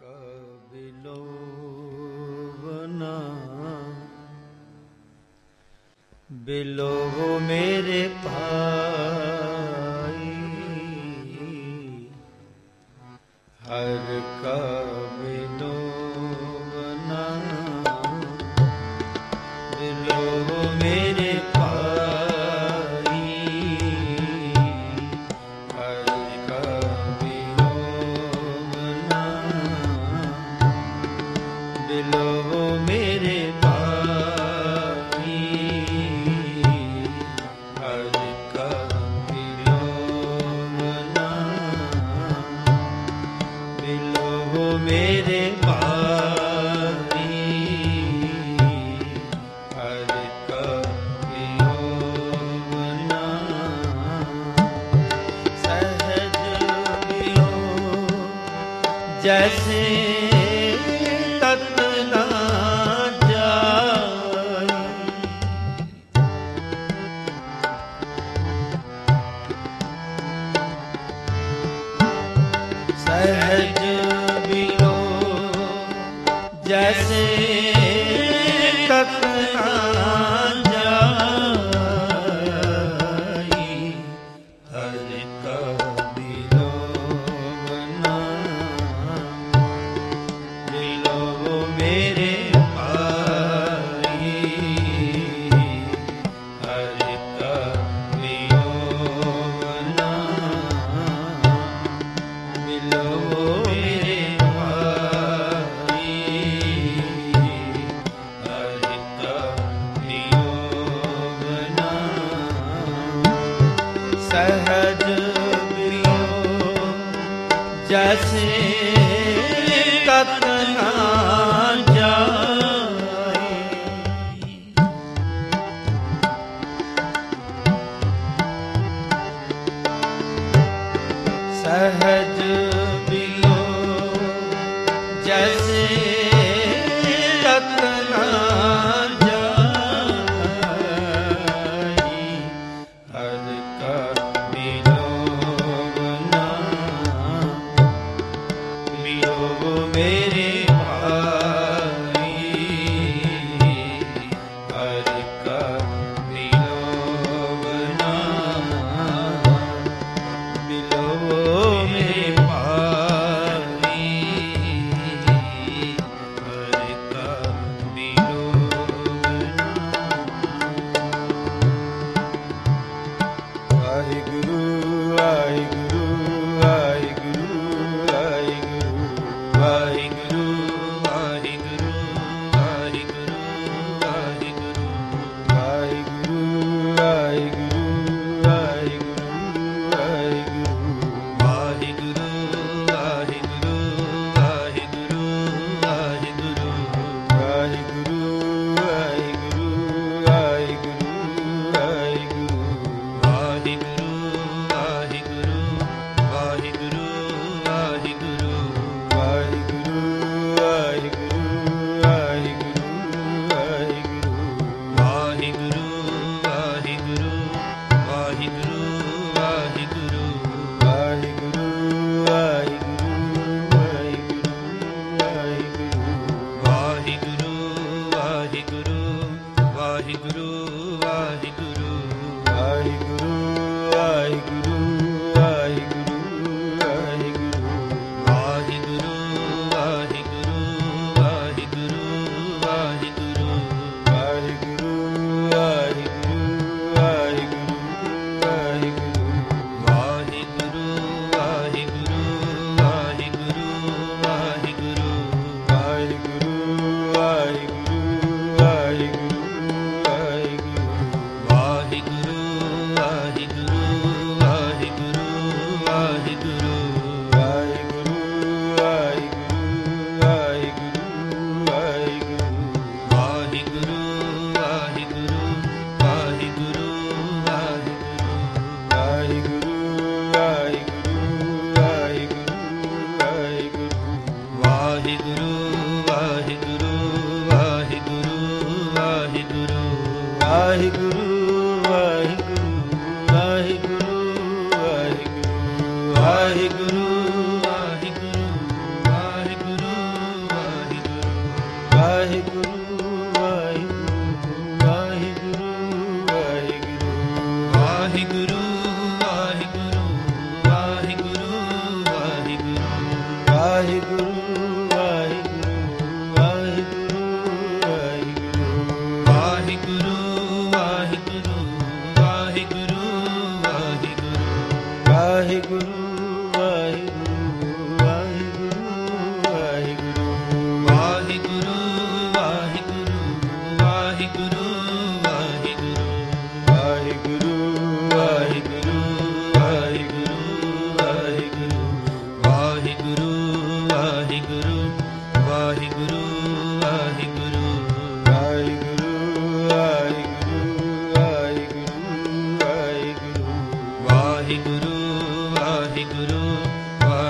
ਕਾ ਬਿਲੋਵਨਾ ਬਿਲੋਵ ਮੇਰੇ ਭਾਈ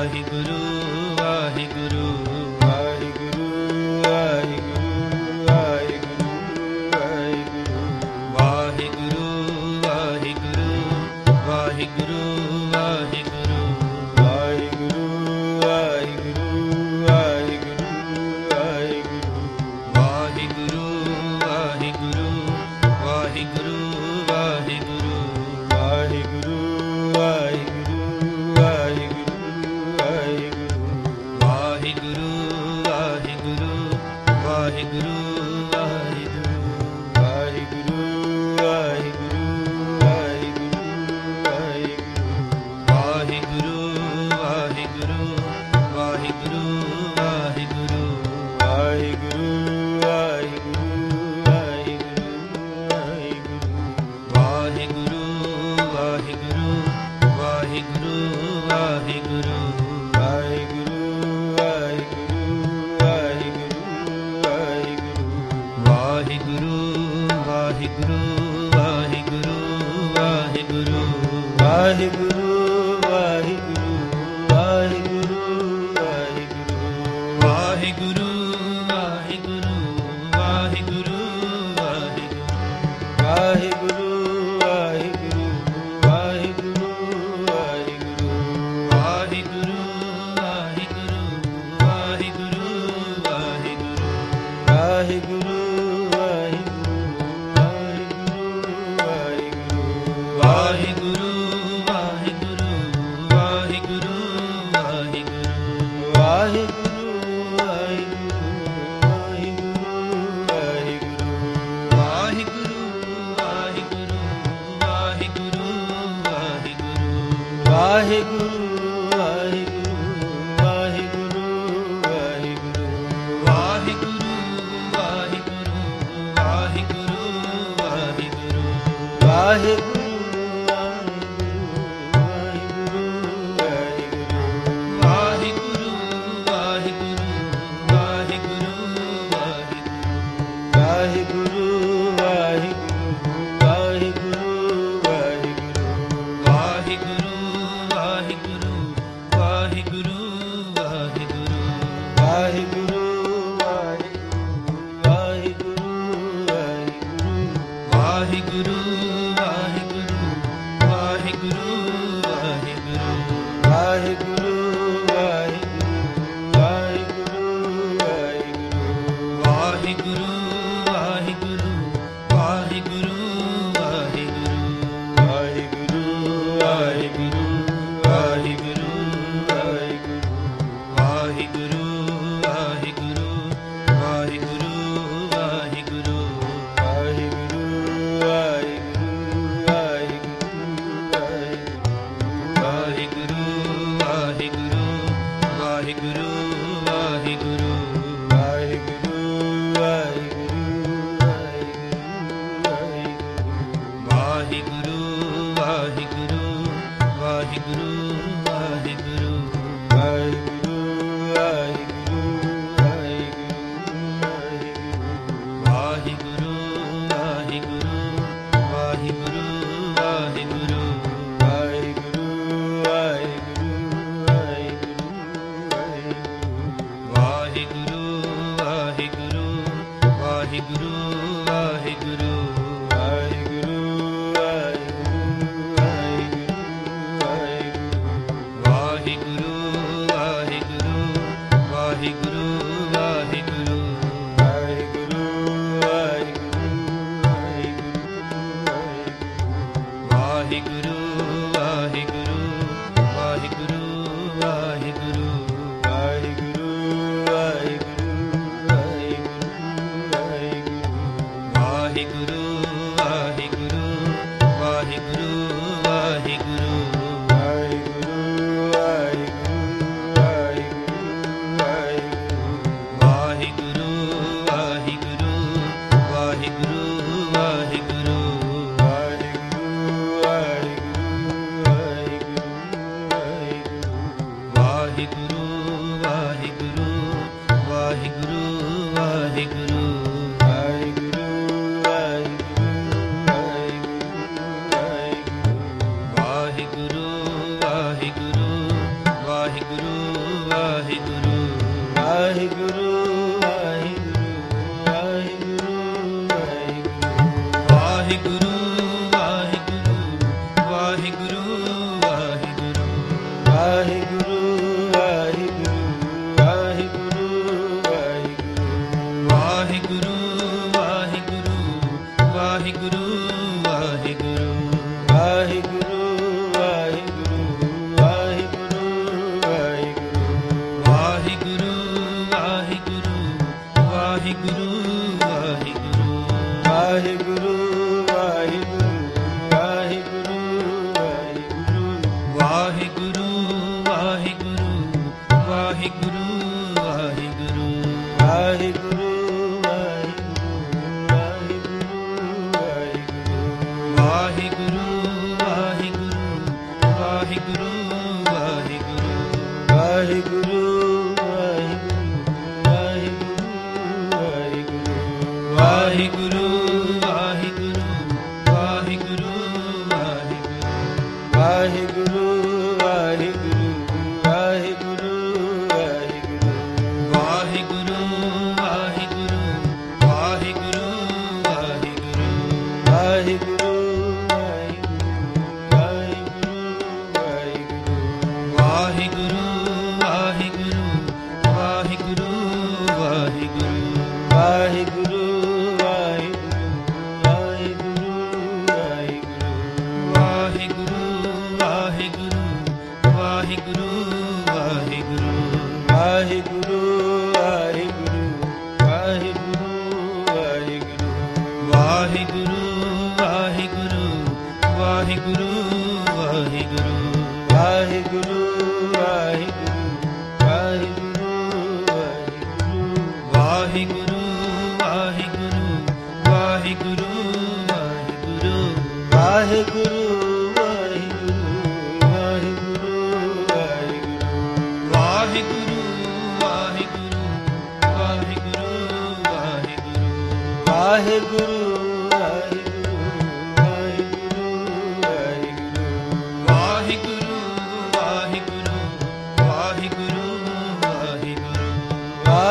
ਵਾਹਿਗੁਰੂ।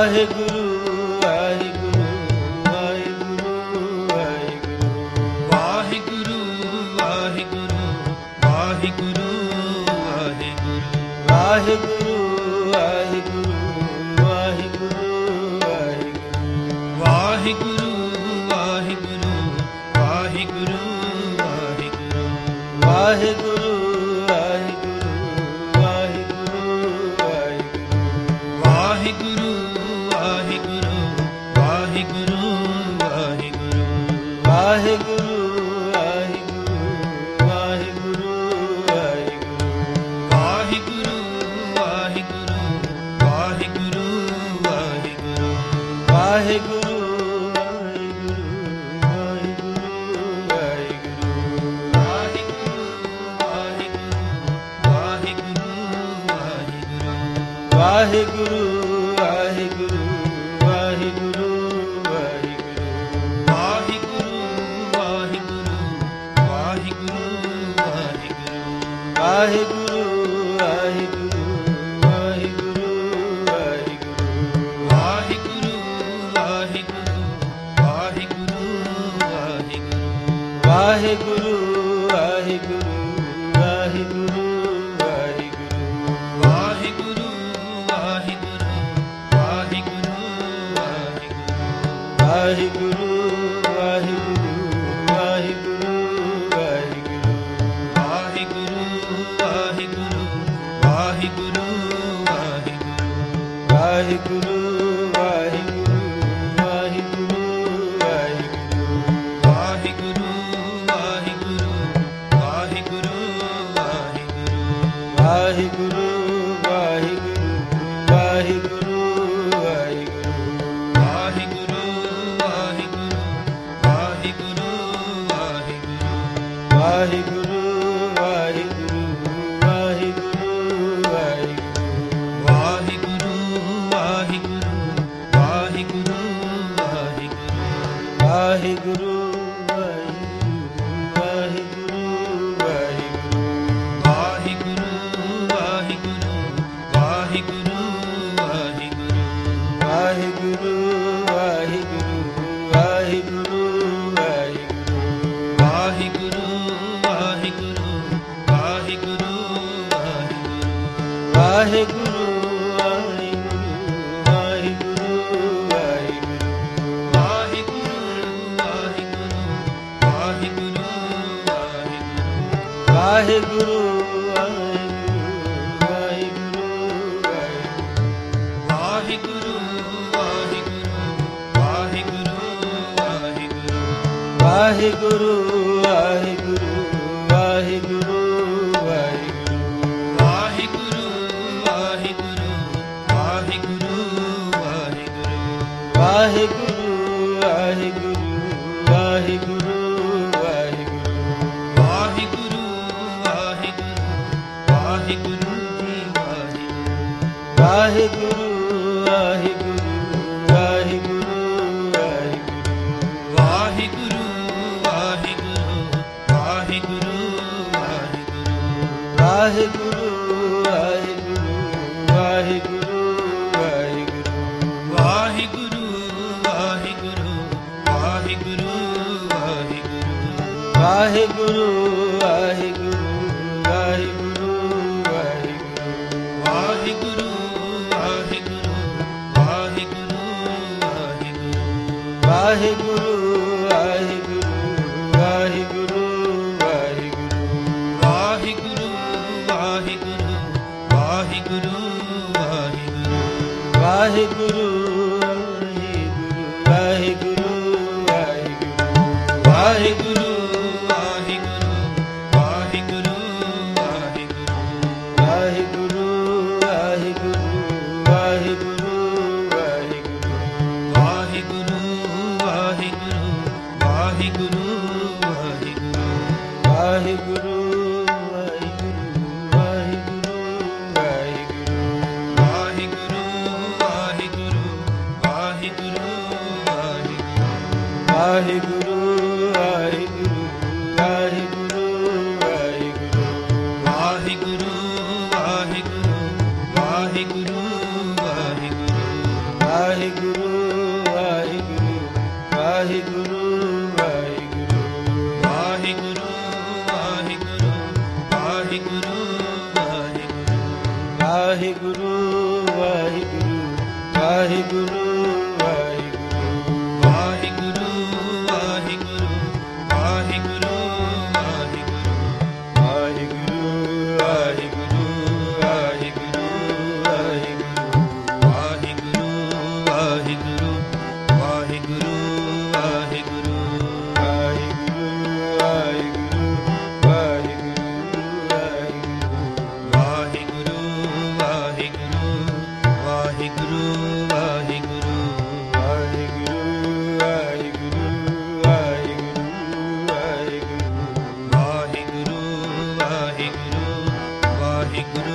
ਵਾਹਿਗੁਰੂ ਵਾਹਿਗੁਰੂ ਸਾਹਿਬ Hare Guru.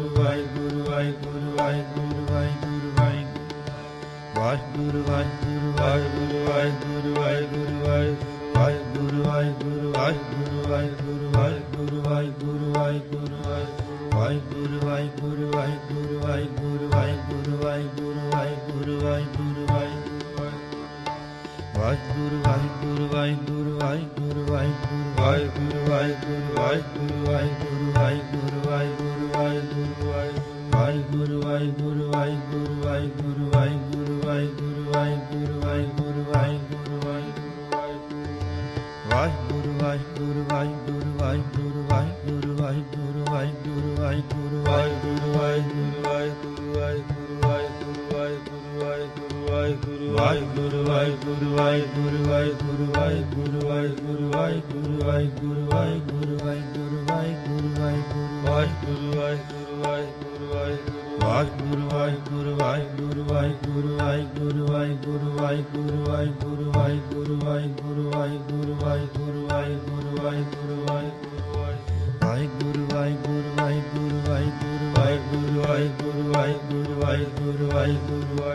Why do I?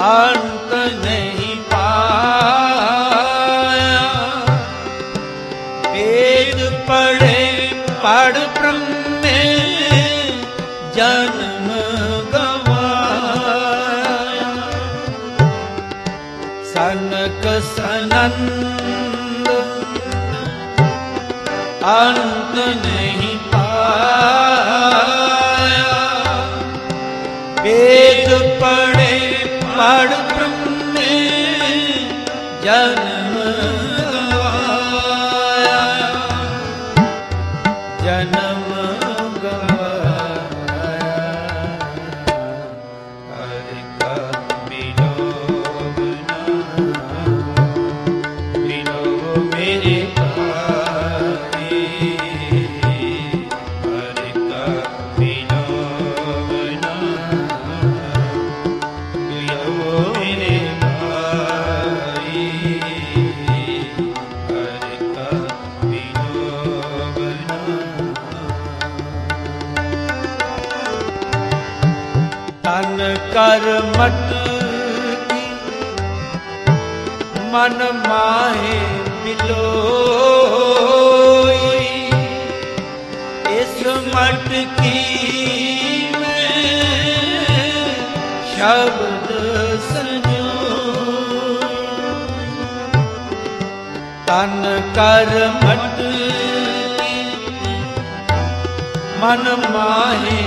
ਅੰਤ ਨਹੀਂ ਪਾਇਆ। ਜਨਮ ਗਵਾਇਆ। ਸਨਕ ਸਨੰਦ ਅੰਤ ਨਹੀਂ ਪਾਇਆ। ਮਨ ਮਾਹੇ ਮਿਲੋਈ। ਇਸ ਮਟਕੀ ਮੈਂ ਸ਼ਬਦ ਸੰਜੋ ਤਨ ਕਰ ਮਟਕੀ ਮਨ ਮਾਹੇ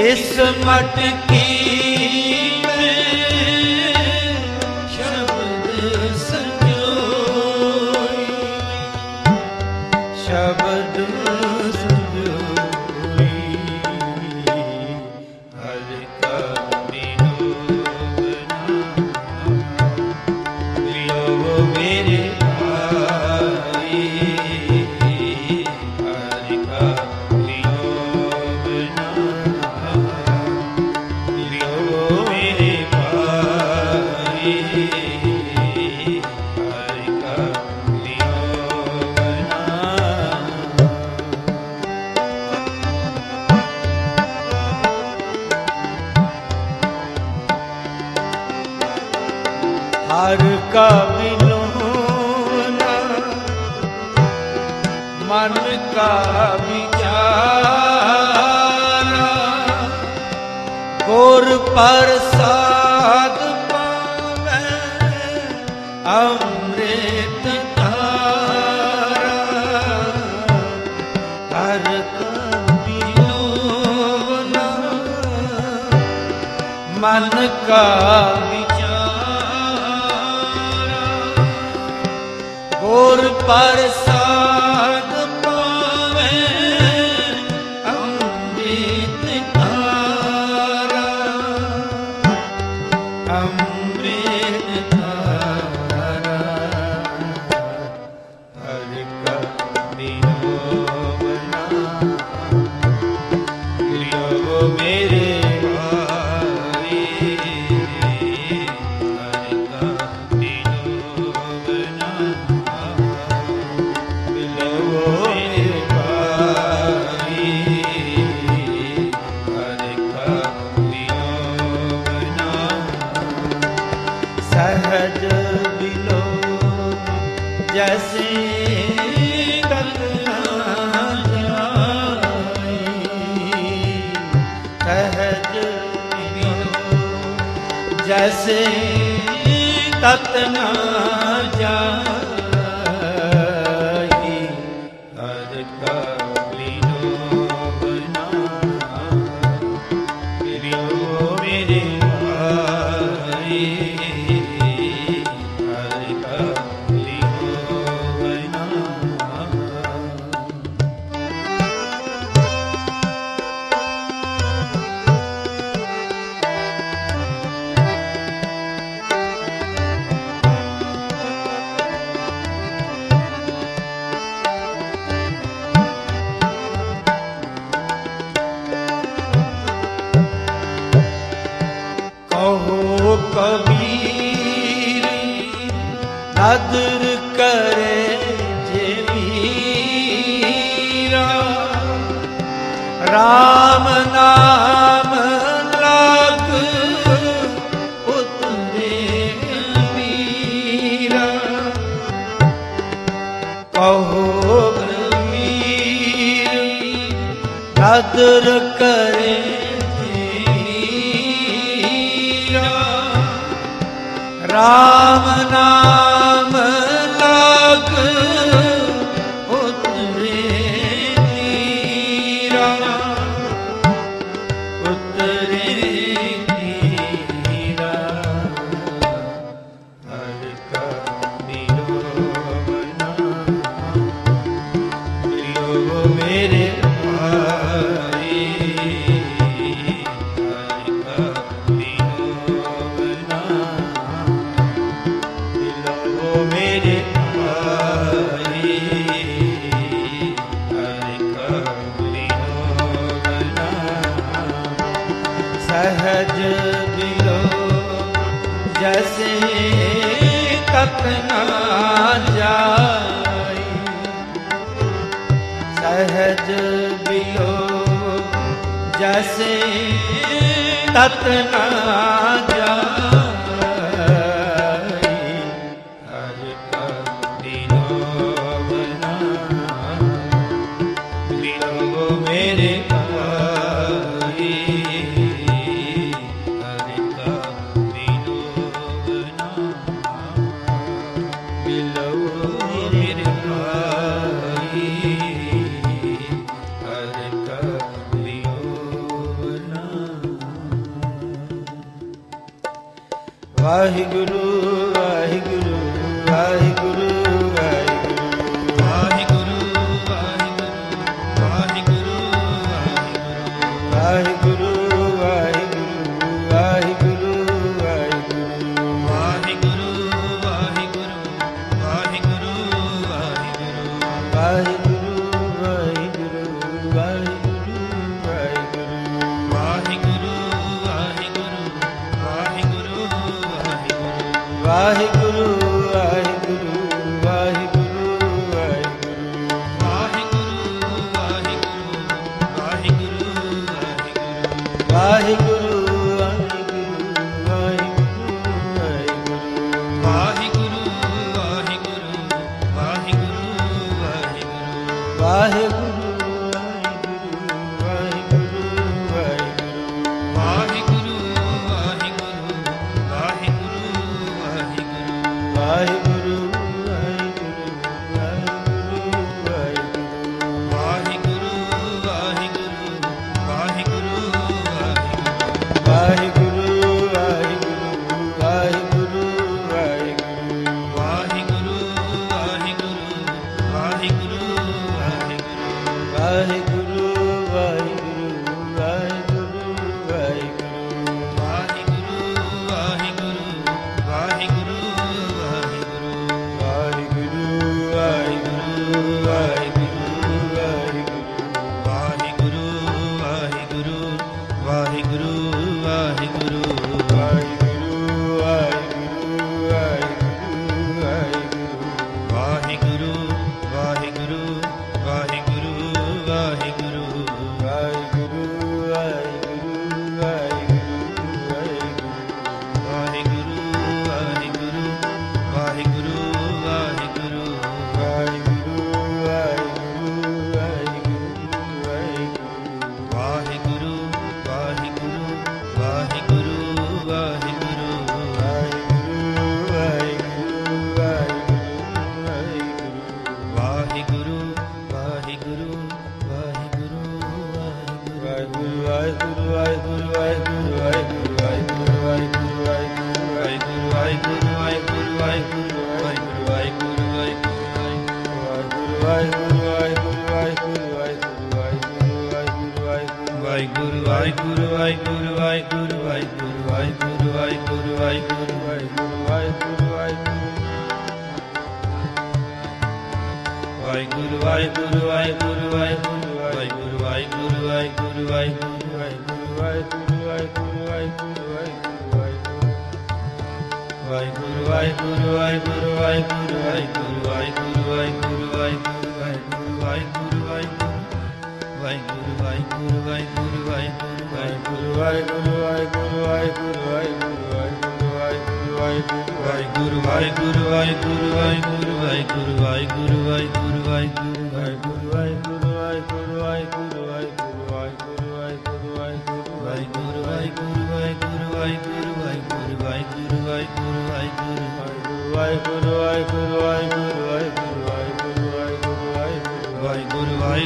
ਇਸ ਮਟਕੀ ਮਨ ਕਾ ਵਿਚਾਰਾ। ਗੁਰ ਪਰਸ ਸਹਜ ਬਿਲੋ ਜੈਸੇ ਤਤ ਨਾ ਜਾਈ ਸਹਜ ਬਿਲੋ ਜੈਸੇ ਤਤ ਨਾ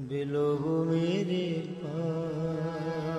ਬਿਲੋਗ ਮੇਰੇ ਪਾਸ